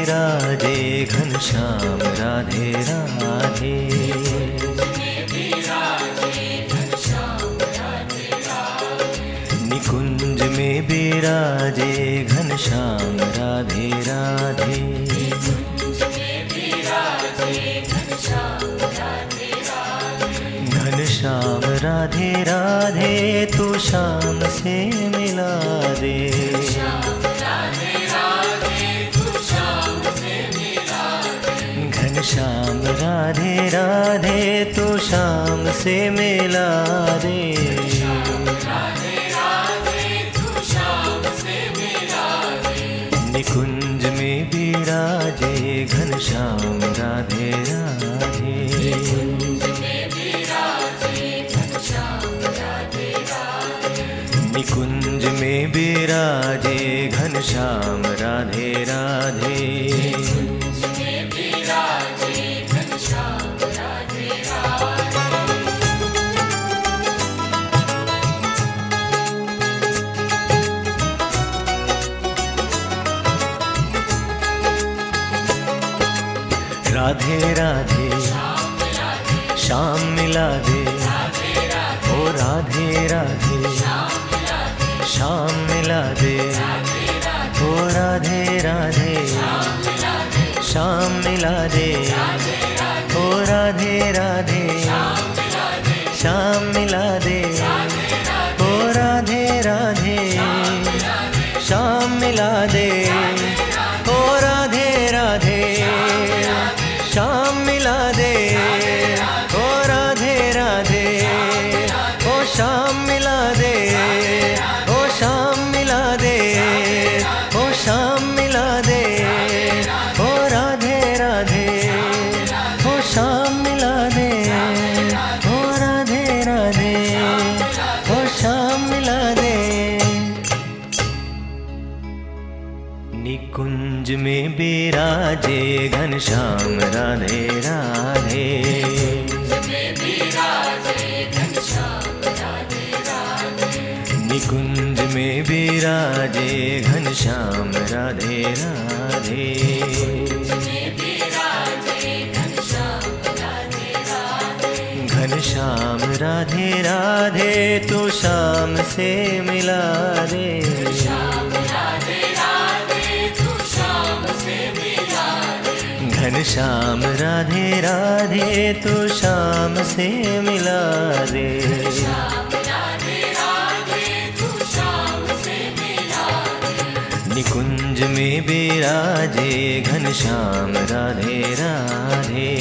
घनश्याम राधे राधे। निकुंज में बिराजे घनश्याम राधे राधे। घनश्याम राधे राधे, तू श्याम से मिला दे। घनश्याम राधे राधे, तू श्याम से मिला रे निकुंज में बीराजे घन श्याम, राधे राधे। निकुंज में बिराजे घनश्याम राधे राधे। राधे राधे। श्याम मिला दे। ओ राधे राधे। श्याम मिला दे। ओ राधे राधे। श्याम मिला दे। ओ राधे राधे। श्याम मिला निकुंज में बिराजे घनश्याम राधे राधे। निकुंज में बिराजे घनश्याम राधे राधे। घनश्याम राधे राधे, तू शाम से मिला दे। घनश्याम राधे राधे राधे तो शाम से मिला दे। निकुंज में बेराजे, घन श्याम। राधे राधे।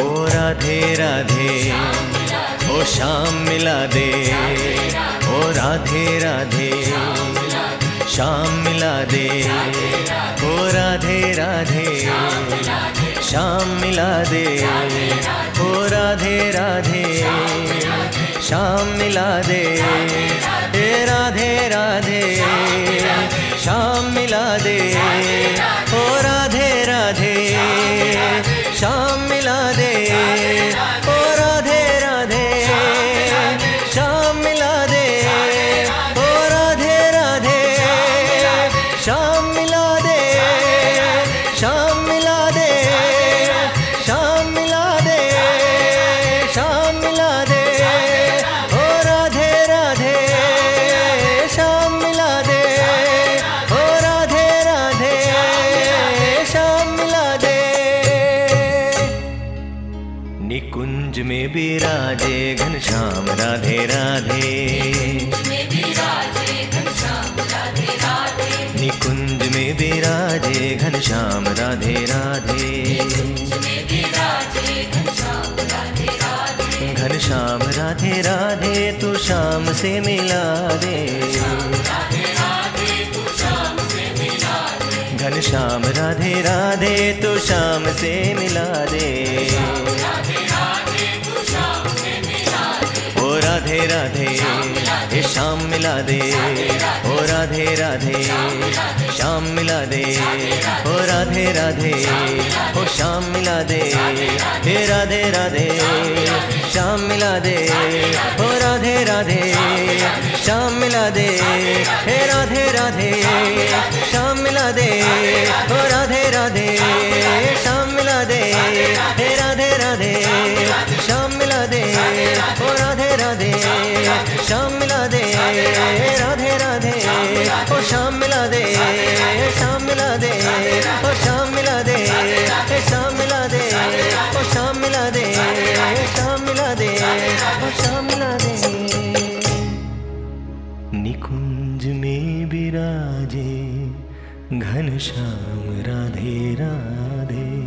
ओ राधे राधे। ओ श्याम मिला दे। ओ राधे राधे। श्याम मिला दे। ओ राधे राधे। श्याम मिला दे। ओ राधे राधे। श्याम मिला दे। हे राधे राधे। श्याम मिला दे। ओ राधे राधे। श्याम में बिराजे घनश्याम राधे राधे। निकुंज में बिराजे घनश्याम राधे राधे। घनश्याम राधे राधे, तू शाम से मिला दे। घनश्याम राधे राधे, तू शाम से मिला दे। राधे हे श्याम मिला दे। ओ राधे राधे श्याम मिला दे। ओ राधे राधे, ओ श्याम मिला दे। हे राधे राधे श्याम मिला दे। ओ राधे राधे श्याम मिला दे। हे राधे राधे श्याम मिला दे। ओ राधे राधे श्याम मिला दे। हे राधे राधे ओ श्याम मिला दे, शाम मिला दे, और शाम मिला दे, शाम मिला दे, और शाम मिला दे, शाम मिला दे, और शाम मिला दे। निकुंज में विराजे, घन श्याम, राधे राधे।